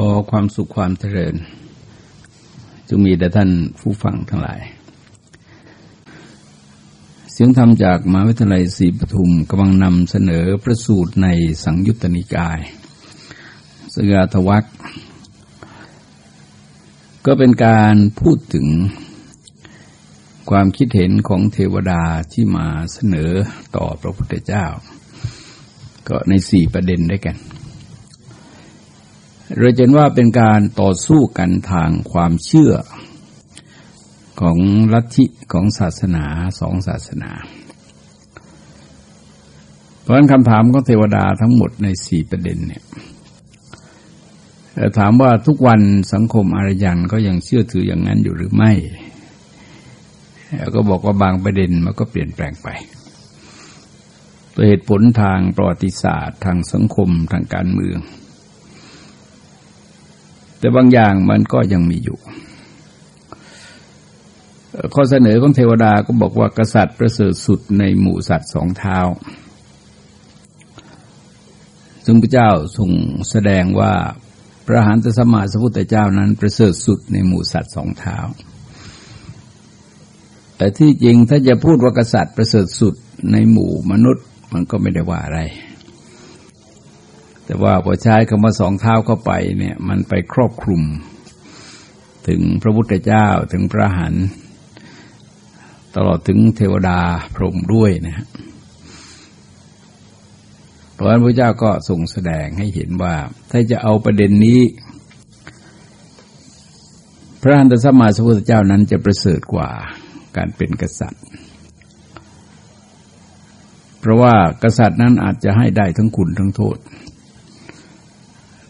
ขอความสุขความเจริญจงมีแต่ท่านผู้ฟังทั้งหลาย เสียงธรรมจากมหาวิทยาลัยศรีปทุมกำลังนำเสนอพระสูตรในสังยุตตนิกาย สกาทวักก็เป็นการพูดถึงความคิดเห็นของเทวดาที่มาเสนอต่อพระพุทธเจ้า ก็ในสี่ประเด็นได้วยกัน เราเห็นว่าเป็นการต่อสู้กันทางความเชื่อของลัทธิของศาสนาสองศาสนา เพราะฉะนั้นคำถามของเทวดาทั้งหมดในสี่ประเด็นเนี่ยถามว่าทุกวันสังคมอารยันก็ยังเชื่อถืออย่างนั้นอยู่หรือไม่แล้วก็บอกว่าบางประเด็นมันก็เปลี่ยนแปลงไปตัวเหตุผลทางประวัติศาสตร์ ทางสังคมทางการเมือง แต่บางอย่างมันก็ยังมีอยู่ ข้อเสนอของเทวดาก็บอกว่ากษัตริย์ประเสริฐสุดในหมู่สัตว์สองเท้า ซึ่งพระเจ้าทรงแสดงว่าพระหานตสมาสัพุทธเจ้านั้นประเสริฐสุดในหมู่สัตว์สองเท้า แต่ที่จริงถ้าจะพูดว่ากษัตริย์ประเสริฐสุดในหมู่มนุษย์มันก็ไม่ได้ว่าอะไร แต่ว่าพอใช้คำว่าสองเท้าเข้าไปเนี่ยมันไปครอบคลุม ถึงพระพุทธเจ้าถึงพระหันตลอดถึงเทวดาพรหมด้วยนะฮะเพราะฉะนั้นพระเจ้าก็ทรงแสดงให้เห็นว่า ถ้าจะเอาประเด็นนี้ พระหันตสมมาสัพุทธเจ้านั้นจะประเสริฐกว่าการเป็นกษัตริย์ เพราะว่ากษัตริย์นั้นอาจจะให้ได้ทั้งคุณทั้งโทษ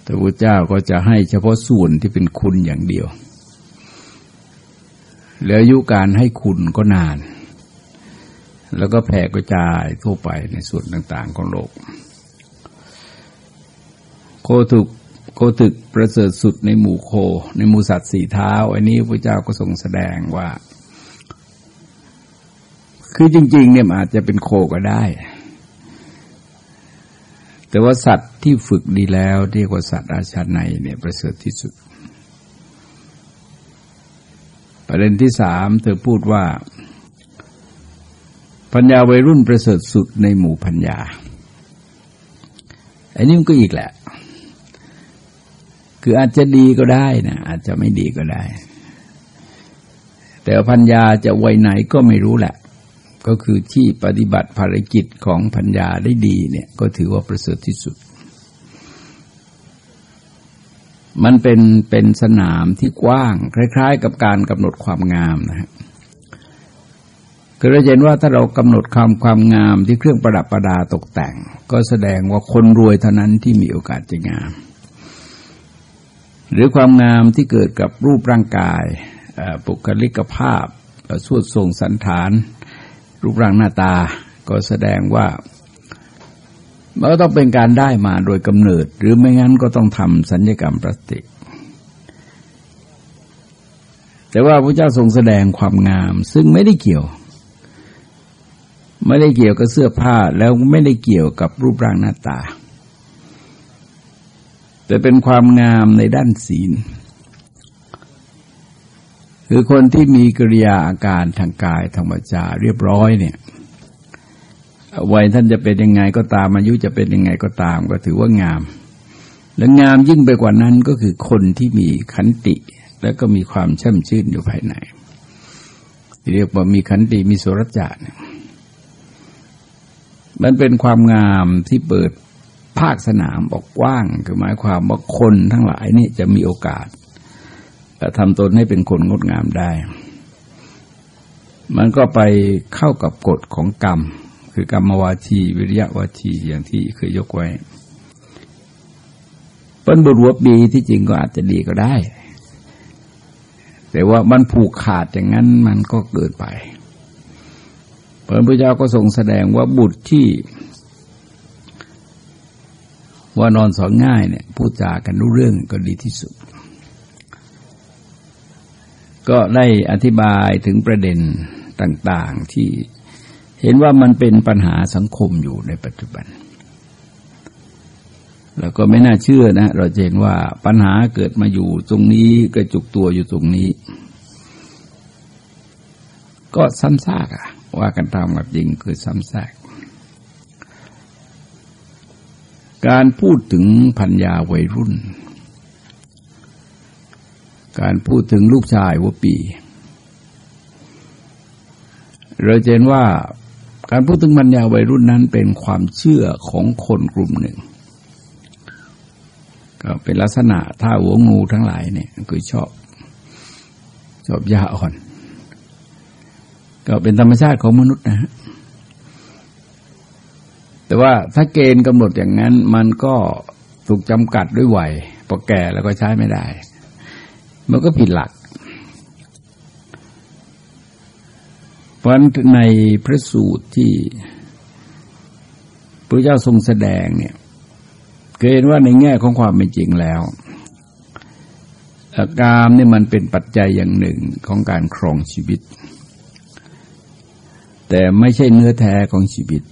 แต่พระเจ้าก็จะให้เฉพาะส่วนที่เป็นคุณอย่างเดียว แล้วอายุการให้คุณก็นาน แล้วก็แผ่กระจายทั่วไปในส่วนต่างๆของโลก โคถึกโคถึกประเสริฐสุดในหมู่โค ในหมู่สัตว์สี่เท้า อันนี้พระเจ้าก็ทรงแสดงว่า คือจริง ๆ เนี่ยอาจจะเป็นโคก็ได้ แต่ว่าสัตว์ที่ฝึกดีแล้ว เรียกว่าสัตว์อาชาในเนี่ยประเสริฐที่สุด ประเด็นที่สามเธอพูดว่า ปัญญาวัยรุ่นประเสริฐสุดในหมู่พัญญาอันนี้มันก็อีกแหละ คืออาจจะดีก็ได้นะอาจจะไม่ดีก็ได้ แต่พัญญาจะวัยไหนก็ไม่รู้แหละ ก็คือที่ปฏิบัติภารกิจของพัญญาได้ดีเนี่ยก็ถือว่าประเสริฐที่สุด มันเป็นเป็นสนามที่กว้าง คล้าย ๆ กับการกำหนดความงามนะฮะคือเราเห็นว่าถ้าเรากำหนดความความงามที่เครื่องประดับประดาตกแต่ง ก็แสดงว่าคนรวยเท่านั้นที่มีโอกาสจะงาม หรือความงามที่เกิดกับรูปร่างกาย ปุคลิกภาพสวดทรงสันฐาน รูปร่างหน้าตาก็แสดงว่ามันก็ต้องเป็นการได้มาโดยกำเนิด หรือไม่งั้นก็ต้องทำสัญญกรรมพลาสติก แต่ว่าพระเจ้าทรงแสดงความงาม ซึ่งไม่ได้เกี่ยว ไม่ได้เกี่ยวกับเสื้อผ้าแล้วไม่ได้เกี่ยวกับรูปร่างหน้าตา แต่เป็นความงามในด้านศีล คือคนที่มีกิริยาอาการทางกายทางวาจาเรียบร้อยเนี่ยวัยท่านจะเป็นยังไงก็ตามอายุจะเป็นยังไงก็ตามก็ถือว่างาม และงามยิ่งไปกว่านั้นก็คือคนที่มีขันติ แล้วก็มีความช่ำชื่นอยู่ภายในเรียกว่ามีขันติมีสุรจาะมันเป็นความงามที่เปิดภาคสนามออกกว้าง คือหมายความว่าคนทั้งหลายนี่จะมีโอกาส ทำตนให้เป็นคนงดงามได้ มันก็ไปเข้ากับกฎของกรรม คือกรรมวาชีวิริยะวาชีอย่างที่เคยยกไว้เปิ้นบุรุษดีที่จริงก็อาจจะดีก็ได้ แต่ว่ามันผูกขาดอย่างนั้นมันก็เกิดไปพระพุทธเจ้าก็ทรงแสดงว่าบุตรที่ ว่านอนสอนง่ายเนี่ยพูดจากันรู้เรื่องก็ดีที่สุด ก็ได้อธิบายถึงประเด็นต่างๆที่เห็นว่ามันเป็นปัญหาสังคมอยู่ในปัจจุบัน แล้วก็ไม่น่าเชื่อนะ เราเห็นว่าปัญหาเกิดมาอยู่ตรงนี้กระจุกตัวอยู่ตรงนี้ ก็ซ้ำซากอะว่ากันตามกับจริงคือซ้ำซากการพูดถึงพัญญาวัยรุ่น การพูดถึงลูกชายวัวปี เราเห็นว่าการพูดถึงพัญญาวัยรุ่นนั้นเป็นความเชื่อของคนกลุ่มหนึ่ง ก็เป็นลักษณะท่าหัวงูทั้งหลายเนี่ยคือชอบชอบยาอ่อน ก็เป็นธรรมชาติของมนุษย์นะฮะแต่ว่าถ้าเกณฑ์กำหนดอย่างนั้นมันก็ถูกจำกัดด้วยวัยพอแก่แล้วก็ใช้ไม่ได้ มันก็ผิดหลัก เพราะในพระสูตรที่พระเจ้าทรงแสดงเนี่ยเกณฑ์ว่าในแง่ของความเป็นจริงแล้วกามนี่มันเป็นปัจจัยอย่างหนึ่งของการครองชีวิต แต่ไม่ใช่เนื้อแท้ของชีวิต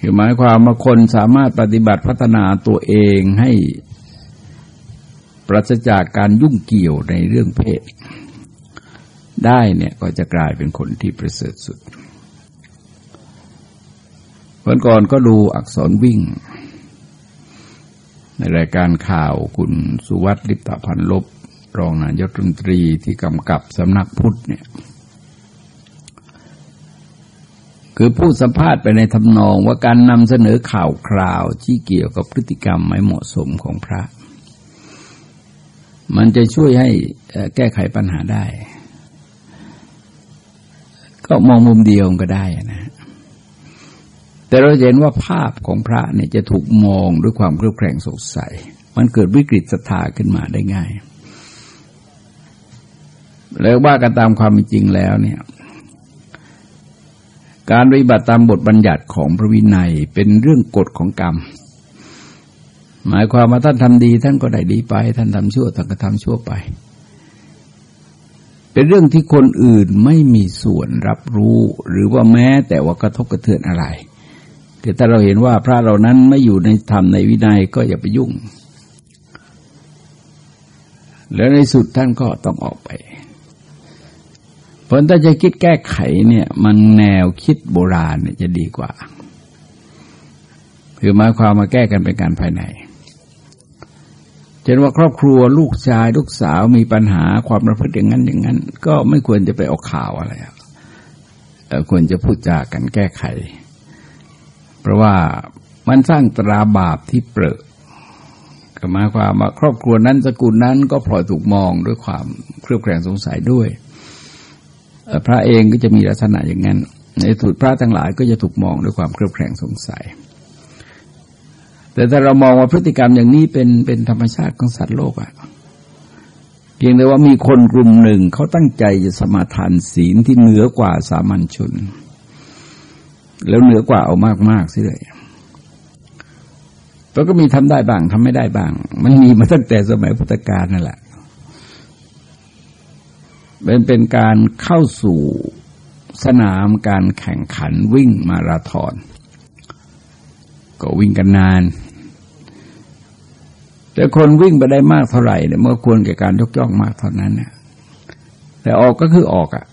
คือหมายความว่าคนสามารถปฏิบัติพัฒนาตัวเองให้ ปราศจากการยุ่งเกี่ยวในเรื่องเพศ ได้เนี่ยก็จะกลายเป็นคนที่ประเสริฐสุดวันก่อนก็ดูอักษรวิ่ง ในรายการข่าวคุณสุวัสดิ์ลิปตพันลบ รองนายกรัฐมนตรีที่กำกับสำนักพุทธเนี่ยคือพูดสัมภาษณ์ไปในทำนองว่าการนำเสนอข่าวคราวที่เกี่ยวกับพฤติกรรมไม่เหมาะสมของพระ มันจะช่วยให้แก้ไขปัญหาได้ ก็มองมุมเดียวก็ได้นะ แต่เราเห็นว่าภาพของพระเนี่ยจะถูกมองด้วยความเครือบแคลงสงสัย มันเกิดวิกฤตศรัทธาขึ้นมาได้ง่าย แล้วว่ากันตามความจริงแล้วเนี่ย การปฏิบัติตามบทบัญญัติของพระวินัยเป็นเรื่องกฎของกรรม หมายความว่าท่านทำดี ท่านก็ได้ดีไป ท่านทำชั่วท่านก็ทำชั่วไป เป็นเรื่องที่คนอื่นไม่มีส่วนรับรู้ หรือว่าแม้แต่ว่ากระทบกระเทือนอะไรคือถ้าเราเห็นว่าพระเรานั้นไม่อยู่ในธรรมในวินัยก็อย่าไปยุ่ง แล้วในสุดท่านก็ต้องออกไปเพราะถ้าจะคิดแก้ไขเนี่ยมันแนวคิดโบราณเนี่ยจะดีกว่า คือหมายความมาแก้กันเป็นการภายใน เช่นว่าครอบครัวลูกชายลูกสาวมีปัญหาความประพฤติอย่างนั้นอย่างนั้น ก็ไม่ควรจะไปออกข่าวอะไรควรจะพูดจากันแก้ไข เพราะว่ามันสร้างตราบาปที่เปรอะก็มาความว่าครอบครัวนั้นสกุลนั้นก็พลอยถูกมองด้วยความเครือบแคลงสงสัยด้วย พระเองก็จะมีลักษณะอย่างนั้น ในสุดพระทั้งหลายก็จะถูกมองด้วยความเครือบแคลงสงสัย แต่ถ้าเรามองว่าพฤติกรรมอย่างนี้เป็นเป็นธรรมชาติของสัตว์โลกอะเพียงแต่ว่ามีคนกลุ่มหนึ่งเขาตั้งใจจะสมาทานศีลที่เหนือกว่าสามัญชน แล้วเหนือกว่าเอามากมากสิเลยแล้วก็มีทำได้บ้างทำไม่ได้บ้าง มันมีมาตั้งแต่สมัยพุทธกาลนั่นแหละเป็นเป็นการเข้าสู่สนามการแข่งขันวิ่งมาราธอนก็วิ่งกันนาน แต่คนวิ่งไปได้มากเท่าไหร่เนี่ยเมื่อควรแก่การยกย่องมากเท่านั้นเนี่ยแต่ออกก็คือออกอะ่ะ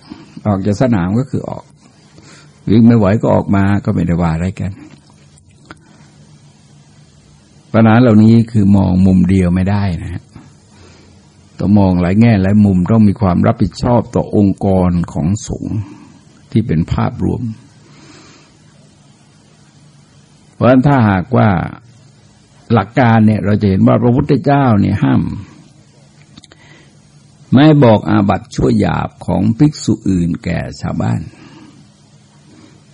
ออกจากสนามก็คือออก วิ่งไม่ไหวก็ออกมาก็ไม่ได้ว่าอะไรกันปัญหาเหล่านี้คือมองมุมเดียวไม่ได้นะฮะต้องมองหลายแง่หลายมุมต้องมีความรับผิดชอบต่อองค์กรของสงฆ์ที่เป็นภาพรวม เพราะฉะนั้นถ้าหากว่า หลักการเนี่ยเราจะเห็นว่าพระพุทธเจ้าเนี่ยห้าม ไม่บอกอาบัติชั่วหยาบของภิกษุอื่นแก่ชาวบ้าน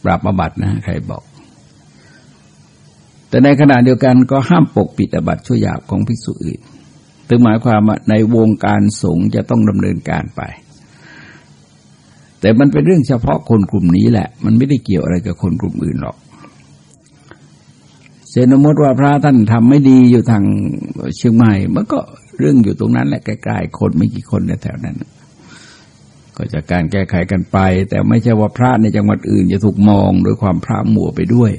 ปราบอาบัตินะใครบอก แต่ในขณะเดียวกันก็ห้ามปกปิดอาบัติชั่วหยาบของภิกษุอื่นถึงหมายความว่าในวงการสงฆ์จะต้องดำเนินการไป แต่มันเป็นเรื่องเฉพาะคนกลุ่มนี้แหละ มันไม่ได้เกี่ยวอะไรกับคนกลุ่มอื่นหรอก เซนมติว่าพระท่านทำไม่ดีอยู่ทางเชียงใหม่มันก็เรื่องอยู่ตรงนั้นแหละใกล้ๆคนไม่กี่คนในแถวนั้น ก็จะการแก้ไขกันไป แต่ไม่ใช่ว่าพระในจังหวัดอื่น จะถูกมองด้วยความพระมัวไปด้วย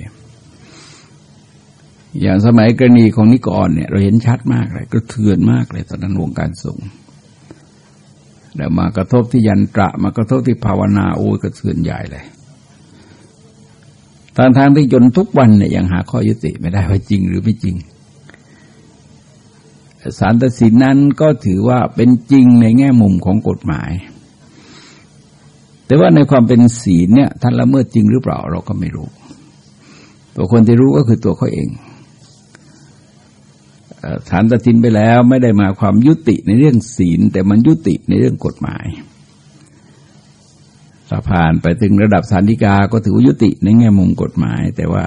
อย่างสมัยกรณีของนิกรเนี่ยเราเห็นชัดมากเลยก็เถื่อนมากเลยตอนนั้นวงการสงฆ์เดี๋ยวมากระทบที่ยันตระ มากระทบที่ภาวนาโอ้ยก็เถื่อนใหญ่เลย ทางทางที่จนทุกวันเนี่ยยังหาข้อยุติไม่ได้ว่าจริงหรือไม่จริงสารตัดสินนั้นก็ถือว่าเป็นจริงในแง่มุมของกฎหมาย แต่ว่าในความเป็นศีลเนี่ยท่านละเมิดจริงหรือเปล่าเราก็ไม่รู้ตัวคนที่รู้ก็คือตัวเขาเองฐานตัดสินไปแล้วไม่ได้มาความยุติในเรื่องศีล แต่มันยุติในเรื่องกฎหมาย ถ้าผ่านไปถึงระดับสารดิกาก็ถือว่ายุติในแง่มุมกฎหมาย แต่ว่า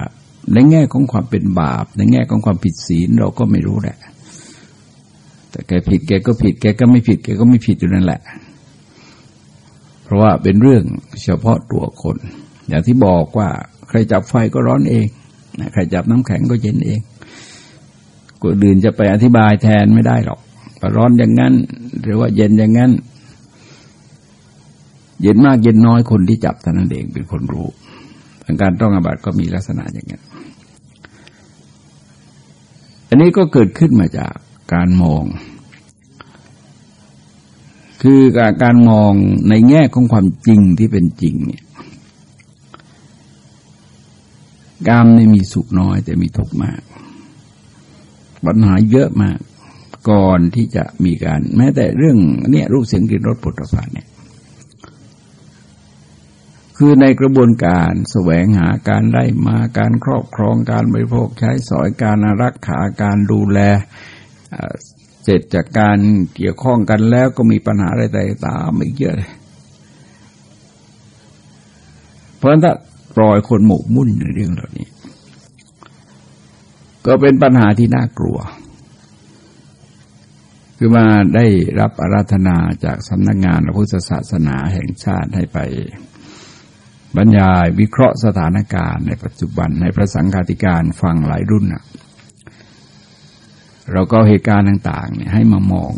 ในแง่ของความเป็นบาป ในแง่ของความผิดศีลเราก็ไม่รู้แหละ แต่แกผิดแกก็ผิดแกก็ไม่ผิดแกก็ไม่ผิดอยู่นั่นแหละ เพราะว่าเป็นเรื่องเฉพาะตัวคน อย่างที่บอกว่า ใครจับไฟก็ร้อนเองใครจับน้ำแข็งก็เย็นเองกูดื่นจะไปอธิบายแทนไม่ได้หรอกร้อนอย่างนั้น หรือว่าเย็นอย่างนั้น เย็นมากเย็นน้อยคนที่จับท่านนั้นเองเป็นคนรู้าการต้องอาบัติก็มีลักษณะอย่างนี้อันนี้ก็เกิดขึ้นมาจากการมอง คือการการมองในแง่ของความจริงที่เป็นจริงเนี่ยกามไม่มีสุขน้อยแต่มีทุกข์มาก ปัญหาเยอะมาก ก่อนที่จะมีการ แม้แต่เรื่องเนี่ยรูปเสียงกลิ่นรสปุถะภัณฑ์เนี่ย คือในกระบวนการแสวงหาการได้มาการครอบครองการบริโภคใช้สอยการรักษาการดูแลเสร็จจากการเกี่ยวข้องกันแล้วก็มีปัญหาอะไรตามอีกเยอะเลยเพราะฉะนั้นถ้าปล่อยคนหมกมุ่นในเรื่องเหล่านี้ ก็เป็นปัญหาที่น่ากลัว คือมาได้รับอาราธนาจากสำนักงงานพระพุทธศาสนาแห่งชาติให้ไป บรรยายวิเคราะห์สถานการณ์ในปัจจุบันในพระสังฆาธิการฟังหลายรุ่นนะเราก็เหตุการณ์ต่างๆเนี่ยให้มามอง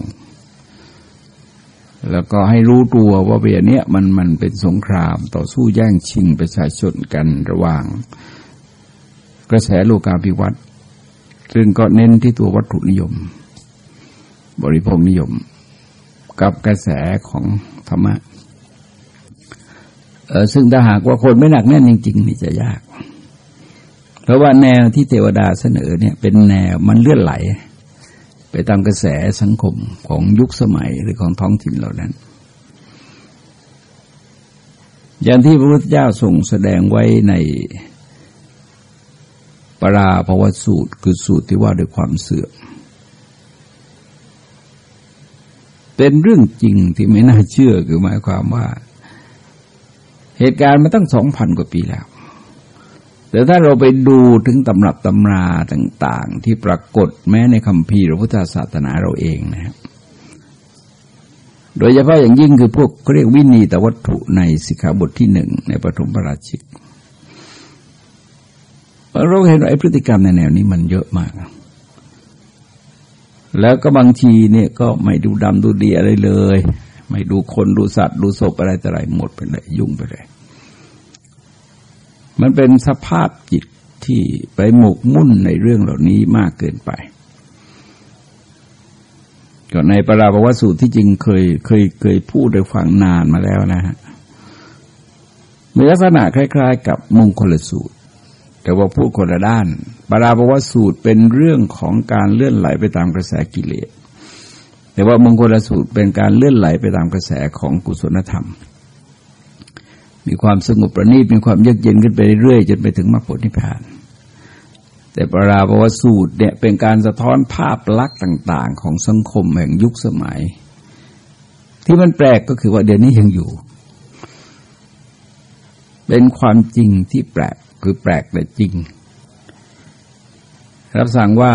แล้วก็ให้รู้ตัวว่าเบียเนี้ยมันมันเป็นสงครามต่อสู้แย่งชิงประชาชนกันระหว่าง กระแสโลกาภิวัตน์ซึ่งก็เน้นที่ตัววัตถุนิยม บริโภคนิยม กับกระแสของธรรมะ ซึ่งถ้าหากว่าคนไม่หนักแน่นจริงๆนี่จะยาก เพราะว่าแนวที่เทวดาเสนอเนี่ยเป็นแนวมันเลื่อนไหล ไปตามกระแสสังคมของยุคสมัยหรือของท้องถิ่นเหล่านั้น อย่างที่พระพุทธเจ้าทรงแสดงไว้ในปราภวสูตรคือสูตรที่ว่าด้วยความเสื่อมเป็นเรื่องจริงที่ไม่น่าเชื่อคือหมายความว่า เหตุการณ์มาตั้งสองพันกว่าปีแล้ว แต่ถ้าเราไปดูถึงตำรับตำราต่างๆ ที่ปรากฏแม้ในคำพีพระพุทธศาสนาเราเองนะครับโดยเฉพาะอย่างยิ่งคือพวกเขาเรียกวินีตวัตถุในสิกขาบทที่หนึ่งในปฐมพระราชิกเราเห็นว่าไอ้พฤติกรรมในแนวนี้มันเยอะมาก แล้วก็บางทีเนี่ยก็ไม่ดูดำดูดีอะไรเลย ไม่ดูคนดูสัตว์ ดูศพอะไรแต่ไรหมดไปเลย ยุ่งไปเลย มันเป็นสภาพจิตที่ไปหมกมุ่นในเรื่องเหล่านี้มากเกินไปก็ในปราบวสูตรที่จริงเคยเคยเคยพูดโดยฟังนานมาแล้วนะฮะมีลักษณะคล้าย ๆ กับมงคลสูตร แต่ว่าพูดคนละด้านปราบวสูตรเป็นเรื่องของการเลื่อนไหลไปตามกระแสกิเลส แต่ว่ามงคลสูตรเป็นการเลื่อนไหลไปตามกระแสของกุศลธรรม มีความสงบประณีตมีความเยือกเย็นขึ้นไปเรื่อยๆจนไปถึงมรรคผลนิพพาน แต่ปราบวสูตรเนี่ยเป็นการสะท้อนภาพลักษณ์ต่าง ๆ ของสังคมแห่งยุคสมัย ที่มันแปลกก็คือว่าเดี๋ยวนี้ยังอยู่ เป็นความจริงที่แปลกคือแปลกแต่จริง รับสั่งว่า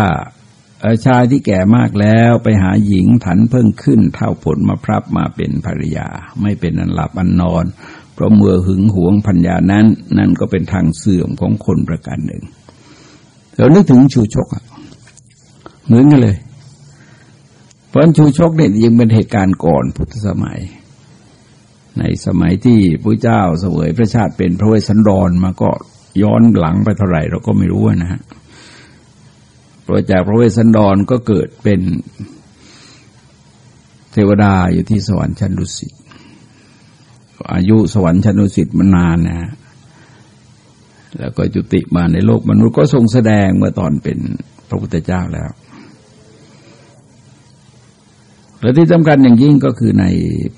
ชายที่แก่มากแล้วไปหาหญิงถันเพิ่งขึ้น เท่าผลมาพรับมาเป็นภริยา ไม่เป็นอันหลับอันนอน เพราะเมื่อหึงหวงพัญญานั้น นั่นก็เป็นทางเสื่อมของคนประการหนึ่งเรานึกถึงชูชกอะเหมือนกันเลย เพราะชูชกเนี่ยยังเป็นเหตุการณ์ก่อนพุทธสมัย ในสมัยที่พระเจ้าเสวยพระชาติเป็นพระเวสสันดรมาก็ย้อนหลังไปเท่าไหร่เราก็ไม่รู้นะฮะ ราะจากพระเวสสันดรก็เกิดเป็นเทวดาอยู่ที่สวรรค์ชั้นดุสิตอายุสวรรค์ชั้นดุสิตมานานนะ แล้วก็จุติมาในโลกมนุษย์ก็ทรงแสดงเมื่อตอนเป็นพระพุทธเจ้าแล้ว และที่สำคัญอย่างยิ่งก็คือใน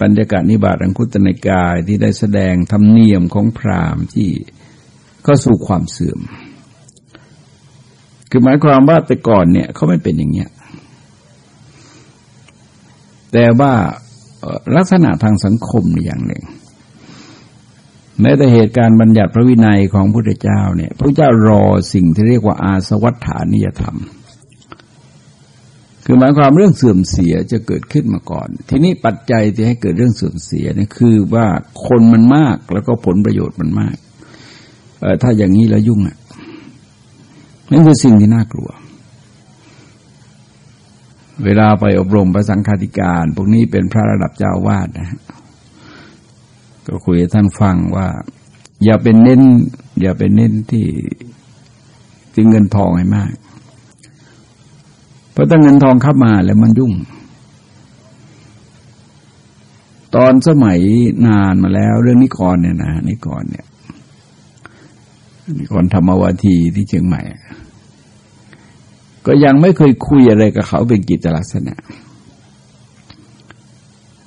ปัญญากาศนิบาตอังคุตนกายที่ได้แสดงธรรมเนียมของพราหมณ์ที่ก็สู่ความเสื่อม คือหมายความว่าแต่ก่อนเนี่ยเขาไม่เป็นอย่างเนี้ยแต่ว่าลักษณะทางสังคมอย่างหนึ่งแม้แต่เหตุการณ์บัญญัติพระวินัยของพระพุทธเจ้าเนี่ยพระเจ้ารอสิ่งที่เรียกว่าอาสวัฏฐานิยธรรม คือหมายความเรื่องเสื่อมเสียจะเกิดขึ้นมาก่อน ทีนี้ปัจจัยที่ให้เกิดเรื่องเสื่อมเสียเนี่ยคือว่าคนมันมากแล้วก็ผลประโยชน์มันมากเออถ้าอย่างนี้แล้วยุ่งอะ นั่นคือสิ่งที่น่ากลัว เวลาไปอบรมประสังฆาธิการ พวกนี้เป็นพระระดับเจ้าวาดนะก็คุยท่านฟังว่า อย่าเป็นเน้น อย่าเป็นเน้นที่ที่เงินทองให้มาก เพราะถ้าเงินทองเข้ามาแล้วมันยุ่ง ตอนสมัยนานมาแล้ว เรื่องนิกรเนี่ยนะนิกรเนี่ยนิกรธรรมวาทีที่เชียงใหม่ ก็ยังไม่เคยคุยอะไรกับเขาเป็นกิจลักษณะ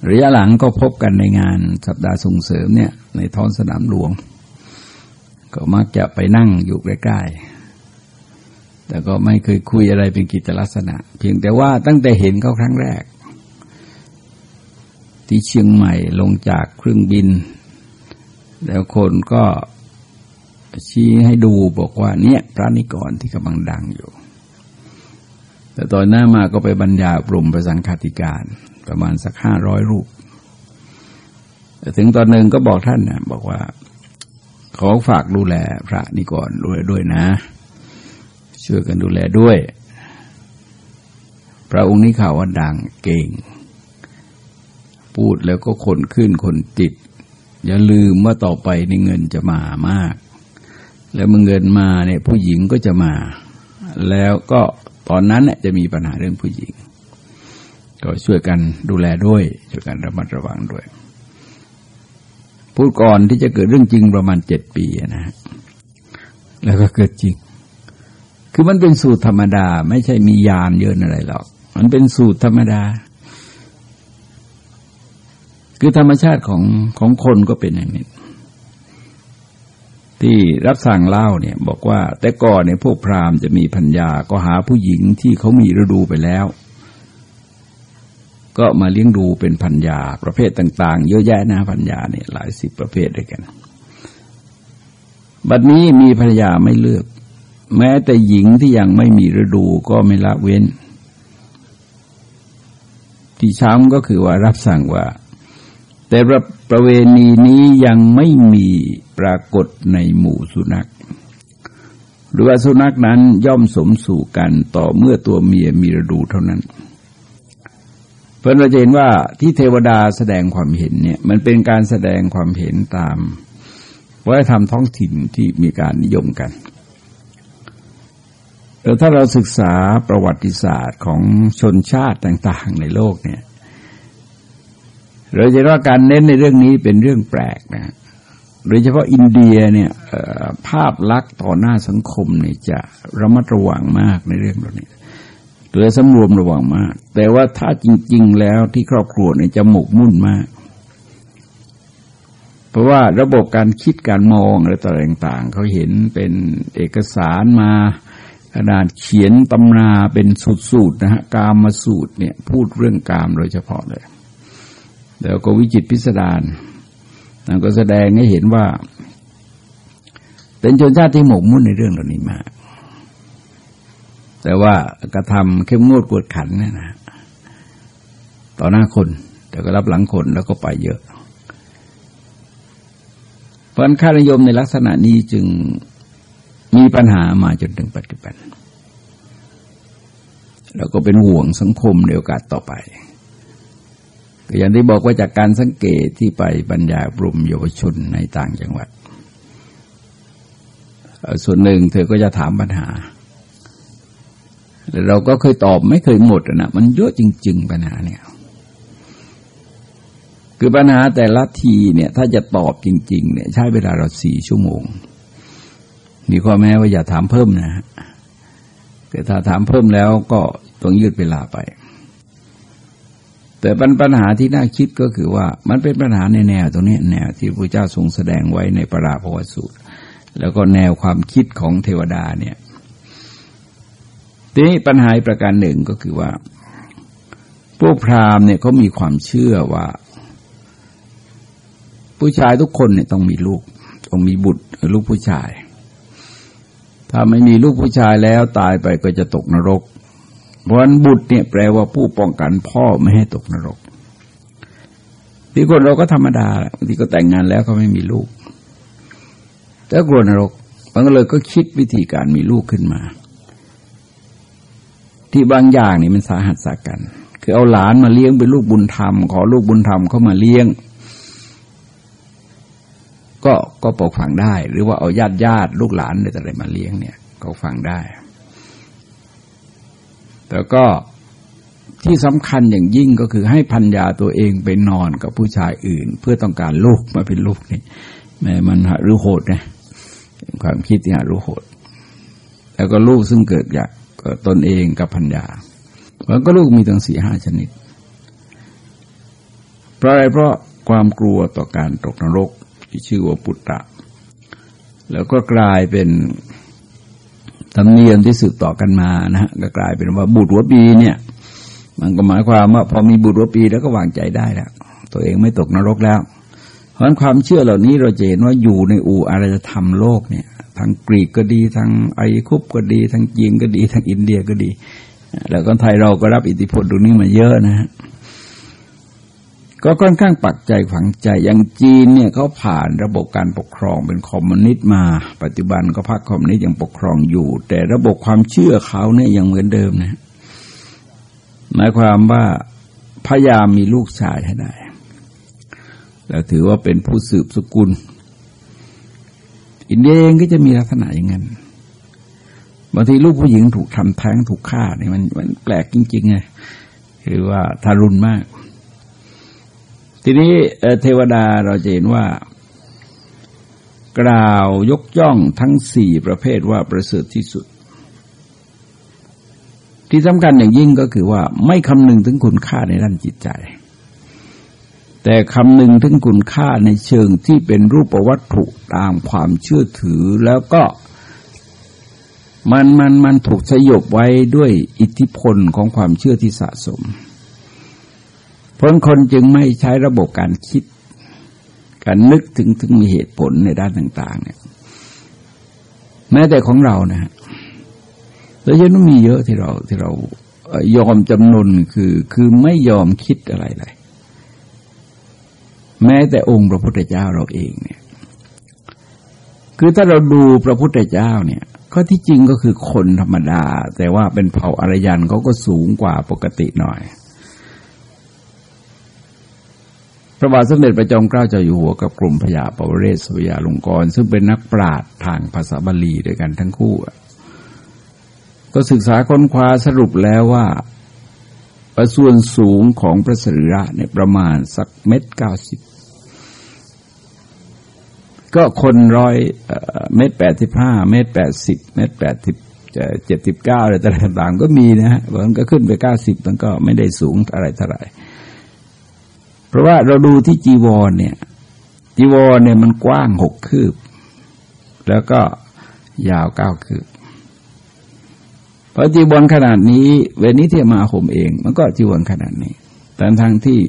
ระยะหลังก็พบกันในงานสัปดาห์ส่งเสริมเนี่ย ในท้องสนามหลวง ก็มักจะไปนั่งอยู่ใกล้ๆ แต่ก็ไม่เคยคุยอะไรเป็นกิจลักษณะ เพียงแต่ว่าตั้งแต่เห็นเขาครั้งแรก ที่เชียงใหม่ลงจากเครื่องบิน แล้วคนก็ชี้ให้ดูบอกว่าเนี่ย พระนิกรที่กำลังดังอยู่ แต่ตอนหน้ามาก็ไปบรรยายปรุมประสังคติการประมาณสักห้าร้อยรูป แต่ถึงตอนหนึ่งก็บอกท่านนะบอกว่า ขอฝากดูแลพระนี่ก่อนด้วยด้วยนะ ช่วยกันดูแลด้วย พระองค์นี้ข่าวว่าดังเก่ง พูดแล้วก็คนขึ้นคนติด อย่าลืมว่าต่อไปในเงินจะมามาก แล้วเมื่อเงินมาเนี่ยผู้หญิงก็จะมา แล้วก็ ตอนนั้นเนี่ยจะมีปัญหาเรื่องผู้หญิง ก็ช่วยกันดูแลด้วยช่วยกันระมัดระวังด้วย พูดก่อนที่จะเกิดเรื่องจริงประมาณเจ็ดปีนะฮะแล้วก็เกิดจริง คือมันเป็นสูตรธรรมดา ไม่ใช่มียานเยินอะไรหรอก มันเป็นสูตรธรรมดา คือธรรมชาติของของคนก็เป็นอย่างนี้ ที่รับสั่งเล่าเนี่ยบอกว่า แต่ก่อนเนี่ยพวกพราหมณ์จะมีพัญญาก็หาผู้หญิงที่เขามีฤดูไปแล้ว ก็มาเลี้ยงดูเป็นพัญญาประเภทต่างๆ เยอะแยะนะพัญญาเนี่ยหลายสิบประเภทด้วยกัน บัดนี้มีพัญญาไม่เลือก แม้แต่หญิงที่ยังไม่มีฤดูก็ไม่ละเว้น ที่ช้ำก็คือว่ารับสั่งว่า แต่ประประเวณีนี้ยังไม่มี ปรากฏในหมู่สุนัข หรือว่าสุนัขนั้นย่อมสมสู่กันต่อเมื่อตัวเมียมีฤดูเท่านั้น เพราะเราจะเห็นว่าที่เทวดาแสดงความเห็นเนี่ยมันเป็นการแสดงความเห็นตามวัฒนธรรมท้องถิ่นที่มีการนิยมกันแล้วถ้าเราศึกษาประวัติศาสตร์ของชนชาติต่างๆในโลกเนี่ยเราจะว่าการเน้นในเรื่องนี้เป็นเรื่องแปลกนะ โดยเฉพาะอินเดียเนี่ยภาพลักษณ์ต่อหน้าสังคมเนี่ยจะระมัดระวังมากในเรื่องเหล่านี้หรือสำรวมระวังมาก แต่ว่าถ้าจริง ๆ แล้วที่ครอบครัวเนี่ยจะหมกมุ่นมาก เพราะว่าระบบการคิดการมองอะไรต่าง ๆเขาเห็นเป็นเอกสารมาขนาดเขียนตำราเป็นสูตรๆนะฮะกามมาสูตรเนี่ยพูดเรื่องกามโดยเฉพาะเลย แล้วก็วิจิตพิสดาร นั่นก็แสดงให้เห็นว่า เป็นชนชาติที่หมกมุ่นในเรื่องเหล่านี้มาก แต่ว่ากระทำเข้มงวดกวดขันนี่นะต่อหน้าคนแต่ก็รับหลังคนแล้วก็ไปเยอะ เพราะค่านิยมในลักษณะนี้จึงมีปัญหามาจนถึงปัจจุบัน แล้วก็เป็นห่วงสังคมในโอกาสต่อไป อย่างที่บอกว่าจากการสังเกตที่ไปบรรยายปรุมเยาวชนในต่างจังหวัด ส่วนหนึ่งเธอก็จะถามปัญหาแล้วเราก็เคยตอบไม่เคยหมดนะมันเยอะจริง ๆ ปัญหาเนี่ย คือปัญหาแต่ละทีเนี่ย ถ้าจะตอบจริง ๆ เนี่ย ใช้เวลาเราสี่ชั่วโมง มีข้อแม้ว่าอย่าถามเพิ่มนะฮะแต่ถ้าถามเพิ่มแล้วก็ต้องยืดเวลาไป แต่ปัญหาที่น่าคิดก็คือว่ามันเป็นปัญหาในแนวตรงนี้แนวที่พระเจ้าทรงแสดงไว้ในปราภวสูตร แล้วก็แนวความคิดของเทวดาเนี่ยทีนี้ปัญหาประการหนึ่งก็คือว่า พวกพราหมณ์เนี่ยเขามีความเชื่อว่า ผู้ชายทุกคนเนี่ยต้องมีลูก ต้องมีบุตรลูกผู้ชาย ถ้าไม่มีลูกผู้ชายแล้วตายไปก็จะตกนรก เพราะนบุตรเนี่ยแปลว่าผู้ป้องกันพ่อไม่ให้ตกนรกที่คนเราก็ธรรมดาบางทีก็แต่งงานแล้วก็ไม่มีลูกแต่กลัวนรกมันก็เลยก็คิดวิธีการมีลูกขึ้นมา ที่บางอย่างนี่มันสาหัสสากัน คือเอาหลานมาเลี้ยงเป็นลูกบุญธรรม ขอลูกบุญธรรมเข้ามาเลี้ยง ก็ก็ปกฟังได้ หรือว่าเอาญาติญาติลูกหลานอะไรมาเลี้ยงเนี่ย ก็ฟังได้ แต่ก็ที่สำคัญอย่างยิ่งก็คือให้พันยาตัวเองไปนอนกับผู้ชายอื่น เพื่อต้องการลูกมาเป็นลูกนี่แม่มันหารู้โหดนะความคิดที่หารู้โหด แล้วก็ลูกซึ่งเกิดจากตนเองกับพัญญาแล้วก็ลูกมีตั้งสี่ห้าชนิด เพราะอะไรเพราะความกลัวต่อการตกนรกที่ชื่อว่าปุตตะ แล้วก็กลายเป็น ธรรมเนียมที่สืบต่อกันมานะฮะก็กลายเป็นว่าบุตรวัวปีเนี่ย มันก็หมายความว่าพอมีบุตรวัวปีแล้วก็วางใจได้แล้วตัวเองไม่ตกนรกแล้ว เพราะความเชื่อเหล่านี้เราเห็นว่าอยู่ในอู่อารยธรรมโลกเนี่ยทางกรีกก็ดีทางไอคุปก็ดีทางจีนก็ดีทางอินเดียก็ดี แล้วก็ไทยเราก็รับอิทธิพลตรงนี้มาเยอะนะฮะ ก็ค่อนข้างปักใจฝังใจอย่างจีนเนี่ยเขาผ่านระบบการปกครองเป็นคอมมิวนิสต์มา ปัจจุบันก็พรรคคอมมิวนิสต์ยังปกครองอยู่ แต่ระบบความเชื่อเขาเนี่ยยังเหมือนเดิมนะหมายความว่าพยายามมีลูกชายให้ได้แล้วถือว่าเป็นผู้สืบสกุล อินเดียเองก็จะมีลักษณะอย่างนั้นบางทีลูกผู้หญิงถูกทำแท้งถูกฆ่าเนี่ยมันมันแปลกจริงๆไงคือว่าทารุณมาก ทีนี้เทวดาเราจะเห็นว่า กล่าวยกย่องทั้งสี่ประเภทว่าประเสริฐที่สุด ที่สำคัญอย่างยิ่งก็คือว่า ไม่คำนึงถึงคุณค่าในด้านจิตใจ แต่คำนึงถึงคุณค่าในเชิงที่เป็นรูปวัตถุตามความเชื่อถือแล้วก็มันมันมันถูกสยบไว้ด้วยอิทธิพลของความเชื่อที่สะสม เพราะคนจึงไม่ใช้ระบบการคิด การนึกถึงถึงมีเหตุผลในด้านต่าง ๆ เนี่ย แม้แต่ของเรานะฮะแล้วยังมีเยอะที่เราที่เรายอมจำนนคือคือไม่ยอมคิดอะไรเลย แม้แต่องค์พระพุทธเจ้าเราเองเนี่ย คือถ้าเราดูพระพุทธเจ้าเนี่ย ก็ที่จริงก็คือคนธรรมดา แต่ว่าเป็นเผ่าอารยันเขาก็สูงกว่าปกติหน่อย พระบาทสมเด็จพระจอมเกล้าเจ้าอยู่หัวกับกลุ่มพญาปวเรศสวยาลงกร ซึ่งเป็นนักปราชญ์ทางภาษาบาลีด้วยกันทั้งคู่ ก็ศึกษาค้นคว้าสรุปแล้วว่าประส่วนสูงของพระสรีระเนี่ยประมาณสักเม็ดเก้าสิบก็คนร้อยเมตรแปดสิบห้าเมตรแปดสิบเมตรแปดสิบเจ็ดสิบเก้าอะไรต่างๆก็มีนะฮะมันก็ขึ้นไปเก้าสิบมันก็ไม่ได้สูงอะไรเท่าไหร่ ราะว่าเราดูที่จีวรเนี่ย จีวรเนี่ยมันกว้างหกคืบ แล้วก็ยาวเก้าคืบพราะจีวรขนาดนี้เวนี้ที่มาห่มเอง มันก็จีวรขนาดนี้แต่ทางที่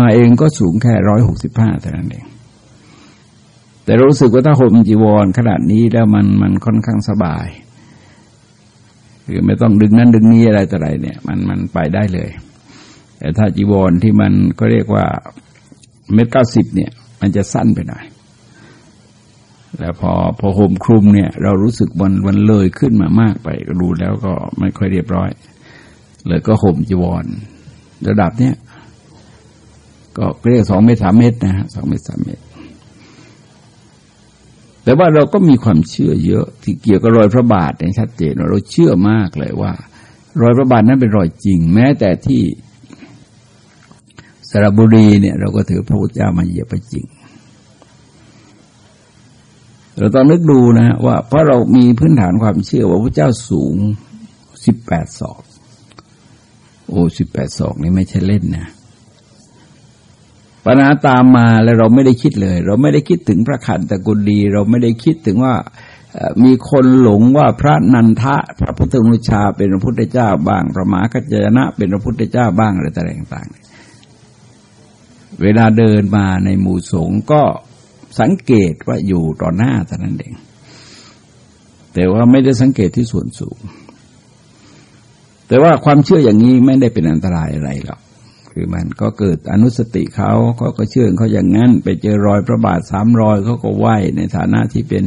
มาเองก็สูงแค่ร้อยหกสิบห้าเท่านั้นเอง แต่รู้สึกว่าถ้าห่มจีวรขนาดนี้แล้วมันมันค่อนข้างสบายคือไม่ต้องดึงนั้นดึงนี้อะไรต่ออะไรเนี่ย มันมันไปได้เลย ถ้าจีวรที่มันก็เรียกว่าเมตรเก้าสิบเนี่ย มันจะสั้นไปหน่อยแล้วพอพอห่มคลุมเนี่ย เรารู้สึกวันวันเลยขึ้นมามากไปก็ดูแล้วก็ไม่ค่อยเรียบร้อย เลยก็ห่มจีวร ระดับเนี้ยก็เรียกสองเมตรสามเมตรนะฮะสองเมตรสามเมตร แต่ว่าเราก็มีความเชื่อเยอะ ที่เกี่ยวกับรอยพระบาทเนี่ยชัดเจนเราเชื่อมากเลยว่า รอยพระบาทนั้นเป็นรอยจริง แม้แต่ที่ สระบุรีเนี่ยเราก็ถือพระพุทธเจ้ามาเหยียบไปจริงเราต้องนึกดูนะ ว่าเพราะเรามีพื้นฐานความเชื่อว่าพระเจ้าสูงสิบแปดศอก โอ้สิบแปดศอกนี่ไม่ใช่เล่นนะปัญหาตามมาแล้วเราไม่ได้คิดเลย เราไม่ได้คิดถึงพระขันตะกุดี เราไม่ได้คิดถึงว่ามีคนหลงว่าพระนันทะ พระพุทธนุชาเป็นพระพุทธเจ้าบ้างพระมหากัจจนะเป็นพระพุทธเจ้าบ้างอะไรต่างๆ เวลาเดินมาในหมู่สงฆ์ก็สังเกตว่าอยู่ต่อหน้าแต่นั้นเอง แต่ว่าไม่ได้สังเกตที่ส่วนสูง แต่ว่าความเชื่ออย่างนี้ไม่ได้เป็นอันตรายอะไรหรอกคือมันก็เกิดอนุสติเขาเขาก็เชื่อเขาอย่างนั้น ไปเจอรอยพระบาทสามรอยเขาก็ไหวในฐานะที่เป็น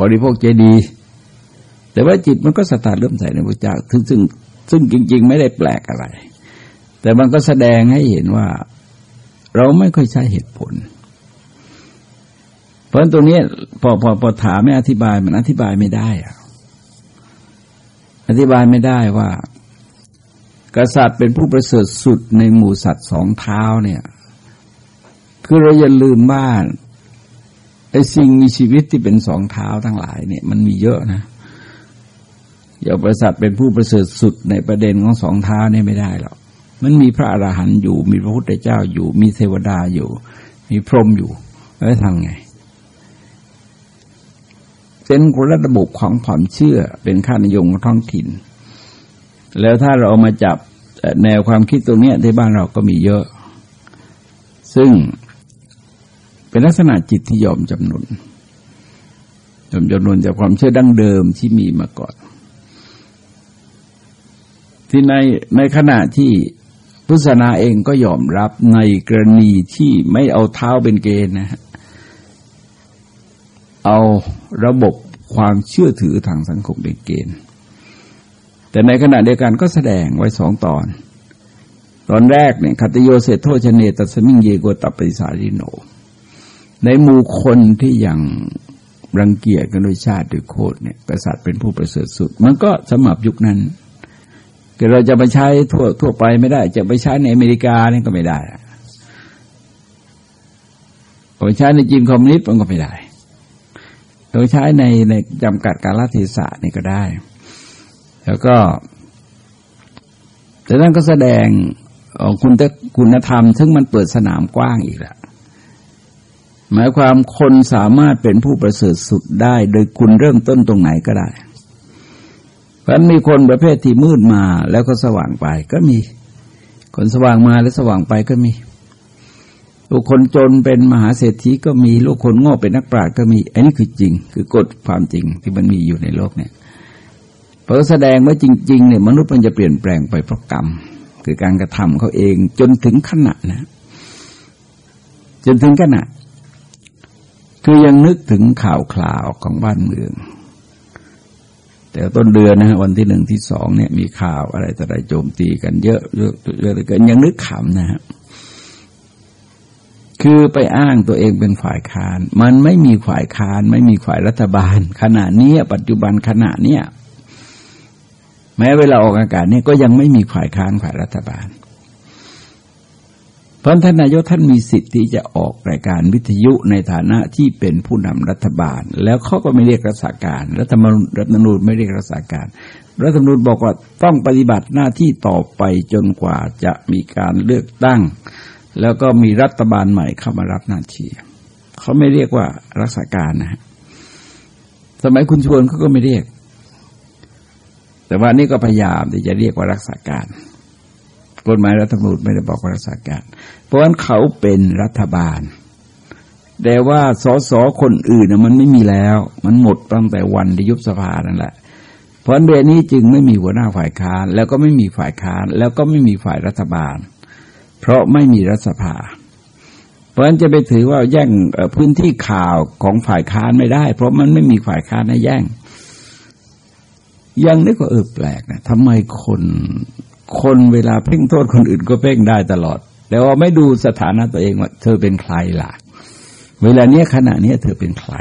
บริโภคเจดีแต่ว่าจิตมันก็สตาร์เริ่มใส่ในพระเจ้าซึ่งซึ่งซึ่งจริง ๆ ไม่ได้แปลกอะไร แต่มันก็แสดงให้เห็นว่า เราไม่ค่อยใช้เหตุผล เพราะตรงนี้พอพอพอถามไม่อธิบายมันอธิบายไม่ได้อะอธิบายไม่ได้ว่า กษัตริย์เป็นผู้ประเสริฐสุดในหมู่สัตว์สองเท้าเนี่ย คือเราอย่าลืมบ้านไอ้สิ่งมีชีวิตที่เป็นสองเท้าทั้งหลายเนี่ยมันมีเยอะนะอย่าประสัตเป็นผู้ประเสริฐสุดในประเด็นของสองเท้าเนี่ยไม่ได้หรอก มันมีพระอรหันต์อยู่ มีพระพุทธเจ้าอยู่ มีเทวดาอยู่ มีพรหมอยู่ แล้วทำไง เป็นระบบของความเชื่อ เป็นค่านิยมของท้องถิ่น แล้วถ้าเราเอามาจับแนวความคิดตรงนี้ที่บ้านเราก็มีเยอะ ซึ่งเป็นลักษณะจิตที่ยอมจำนนยอมจำนนจากความเชื่อดั้งเดิมที่มีมาก่อน ที่ในในขณะที่ พุทธศาสนาเองก็ยอมรับในกรณีที่ไม่เอาเท้าเป็นเกณฑ์นะฮะเอาระบบความเชื่อถือทางสังคมเป็นเกณฑ์ แต่ในขณะเดียวกันก็แสดงไว้สองตอน ตอนแรกเนี่ยคัตโยเศโทชเนตัสมิงเยโกตัปปิสาริโน ในหมู่คนที่ยังรังเกียจกันโดยชาติโดยโคตรเนี่ยกษัตริย์เป็นผู้ประเสริฐสุด มันก็สมับยุคนั้น แต่เราจะไปใช้ทั่วทั่วไปไม่ได้ จะไปใช้ในอเมริกานี่ก็ไม่ได้ไปใช้ในจีนคอมมิวนิสต์มันก็ไม่ได้โดยใช้ในในจำกัดการละเทศะนี่ก็ได้ แล้วก็ แต่นั่นก็แสดงคุณคุณธรรม ซึ่งมันเปิดสนามกว้างอีกแล้วหมายความคนสามารถเป็นผู้ประเสริฐสุดได้ โดยคุณเริ่มต้นตรงไหนก็ได้ เพราะมีคนประเภทที่มืดมาแล้วก็สว่างไปก็มี คนสว่างมาแล้วสว่างไปก็มี ลูกคนจนเป็นมหาเศรษฐีก็มีลูกคนโง่เป็นนักปราชญ์ก็มี อันนี้คือจริง คือกฎความจริงที่มันมีอยู่ในโลกเนี่ยเพราะแสดงว่าจริงๆเนี่ยมนุษย์มันจะเปลี่ยนแปลงไปเพราะกรรม คือการกระทำเขาเองจนถึงขณะนะ จนถึงขณะคือยังนึกถึงข่าวคลาวของบ้านเมือง แต่ต้นเดือนนะวันที่หนึ่งที่สองเนี่ยมีข่าวอะไรแต่ไรโจมตีกันเยอะเยอะเยอะเกินยังนึกขำนะฮะคือไปอ้างตัวเองเป็นฝ่ายค้าน มันไม่มีฝ่ายค้าน ไม่มีฝ่ายรัฐบาล ขณะนี้ปัจจุบันขณะเนี้ยแม้เวลาออกอากาศเนี่ยก็ยังไม่มีฝ่ายค้านฝ่ายรัฐบาล เพราะท่านนายกท่านมีสิทธิ์ที่จะออกรายการวิทยุในฐานะที่เป็นผู้นำรัฐบาล แล้วเขาก็ไม่เรียกรักษาการรัฐมนรัฐมนูลไม่เรียกรักษาการ รัฐมนูลบอกว่าต้องปฏิบัติหน้าที่ต่อไปจนกว่าจะมีการเลือกตั้ง แล้วก็มีรัฐบาลใหม่เข้ามารับหน้าที่เขาไม่เรียกว่ารักษาการนะฮะสมัยคุณชวนเขาก็ไม่เรียก แต่ว่านี่ก็พยายามที่จะเรียกว่ารักษาการ กฎหมายรัฐธรรมนูญไม่ได้บอกว่ารักษาการ เพราะฉะนั้นเขาเป็นรัฐบาล แต่ว่าสสคนอื่นมันไม่มีแล้ว มันหมดตั้งแต่วันที่ยุบสภานั่นแหละ เพราะเดือนนี้จึงไม่มีหัวหน้าฝ่ายค้าน แล้วก็ไม่มีฝ่ายค้าน แล้วก็ไม่มีฝ่ายรัฐบาล เพราะไม่มีรัฐสภา เพราะฉะนั้นจะไปถือว่าแย่งพื้นที่ข่าวของฝ่ายค้านไม่ได้ เพราะมันไม่มีฝ่ายค้านให้แย่งยังนึกว่าเออแปลกนะทำไมคน คนเวลาเพ่งโทษคนอื่นก็เพ่งได้ตลอด แต่ว่าไม่ดูสถานะตัวเองว่า เธอเป็นใครล่ะ เวลาเนี้ยขณะเนี้ยเธอเป็นใคร